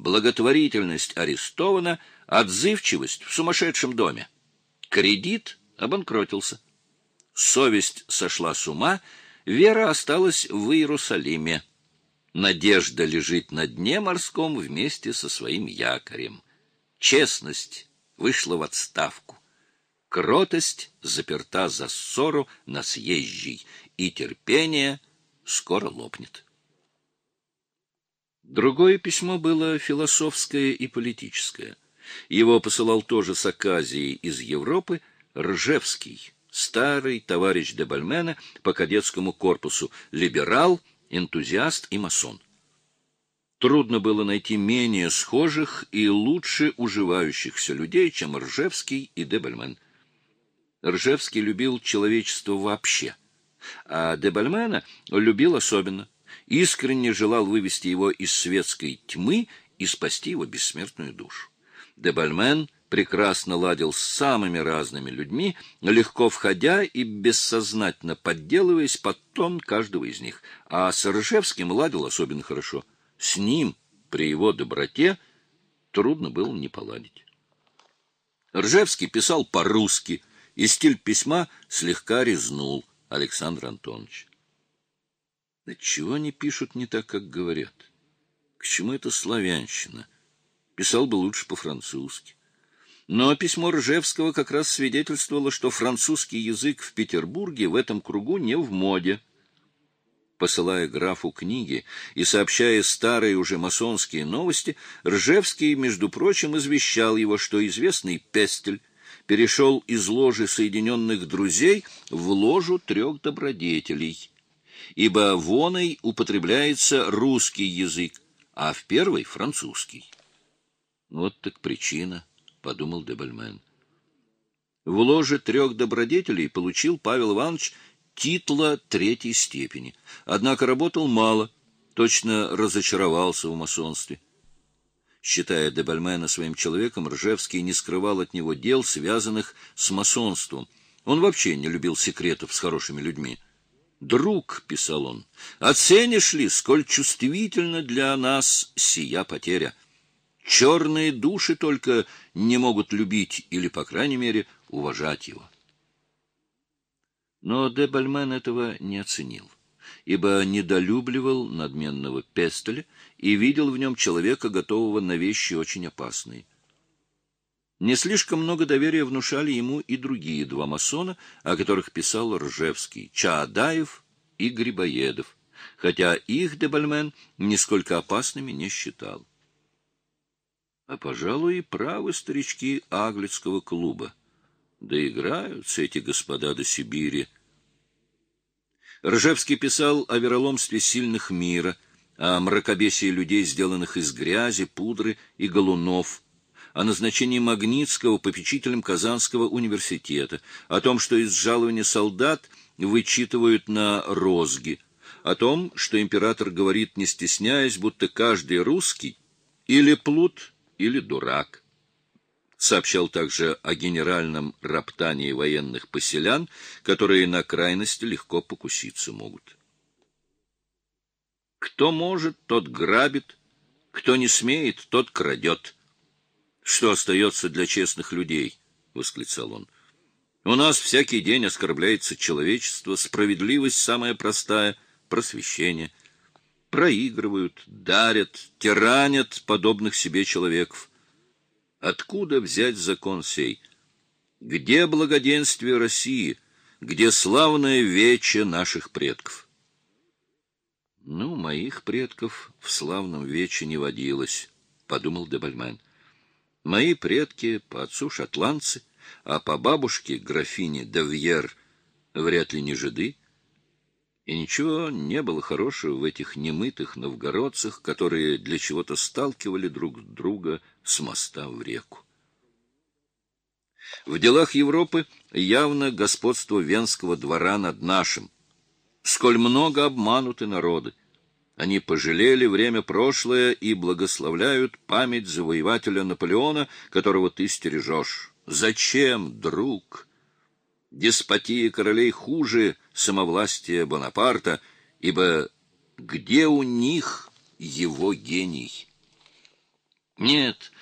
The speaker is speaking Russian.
благотворительность арестована, отзывчивость в сумасшедшем доме. Кредит обанкротился. Совесть сошла с ума, вера осталась в Иерусалиме. Надежда лежит на дне морском вместе со своим якорем. Честность вышла в отставку. Кротость заперта за ссору на съезжий, и терпение скоро лопнет. Другое письмо было философское и политическое. Его посылал тоже с Аказии из Европы Ржевский, старый товарищ Дебальмена по кадетскому корпусу, либерал, энтузиаст и масон. Трудно было найти менее схожих и лучше уживающихся людей, чем Ржевский и Дебальмен. Ржевский любил человечество вообще, а Дебальмена любил особенно, искренне желал вывести его из светской тьмы и спасти его бессмертную душу. Дебальмен прекрасно ладил с самыми разными людьми, легко входя и бессознательно подделываясь под тон каждого из них, а с Ржевским ладил особенно хорошо. С ним, при его доброте, трудно было не поладить. Ржевский писал по-русски, и стиль письма слегка резнул Александр Антонович. Да чего они пишут не так, как говорят? К чему это славянщина? Писал бы лучше по-французски. Но письмо Ржевского как раз свидетельствовало, что французский язык в Петербурге в этом кругу не в моде. Посылая графу книги и сообщая старые уже масонские новости, Ржевский, между прочим, извещал его, что известный Пестель перешел из ложи Соединенных Друзей в ложу трех добродетелей, ибо воной употребляется русский язык, а в первой — французский. Вот так причина, — подумал Дебальмен. В ложе трех добродетелей получил Павел Иванович титла третьей степени. Однако работал мало, точно разочаровался в масонстве. Считая Дебальмена своим человеком, Ржевский не скрывал от него дел, связанных с масонством. Он вообще не любил секретов с хорошими людьми. «Друг», — писал он, — «оценишь ли, сколь чувствительно для нас сия потеря? Черные души только не могут любить или, по крайней мере, уважать его». Но де Бальмен этого не оценил, ибо недолюбливал надменного Пестеля и видел в нем человека, готового на вещи очень опасные. Не слишком много доверия внушали ему и другие два масона, о которых писал Ржевский, Чаадаев и Грибоедов, хотя их Дебальмен нисколько опасными не считал. А, пожалуй, и правы старички Аглицкого клуба. Доиграются эти господа до Сибири. Ржевский писал о вероломстве сильных мира, о мракобесии людей, сделанных из грязи, пудры и галунов, о назначении Магнитского попечителем Казанского университета, о том, что из жалования солдат вычитывают на розги, о том, что император говорит, не стесняясь, будто каждый русский или плут, или дурак сообщал также о генеральном роптании военных поселян, которые на крайности легко покуситься могут. Кто может, тот грабит, кто не смеет, тот крадет. Что остается для честных людей? — восклицал он. У нас всякий день оскорбляется человечество, справедливость самая простая, просвещение. Проигрывают, дарят, тиранят подобных себе человеков. Откуда взять закон сей? Где благоденствие России? Где славное вече наших предков? Ну, моих предков в славном вече не водилось, подумал Дебальмен. Мои предки по отцу шотландцы, а по бабушке графине Давьер вряд ли не жиды. И ничего не было хорошего в этих немытых новгородцах, которые для чего-то сталкивали друг друга с моста в реку. В делах Европы явно господство венского двора над нашим. Сколь много обмануты народы. Они пожалели время прошлое и благословляют память завоевателя Наполеона, которого ты стережешь. Зачем, друг? Деспотия королей хуже самовластия Бонапарта, ибо где у них его гений? Нет,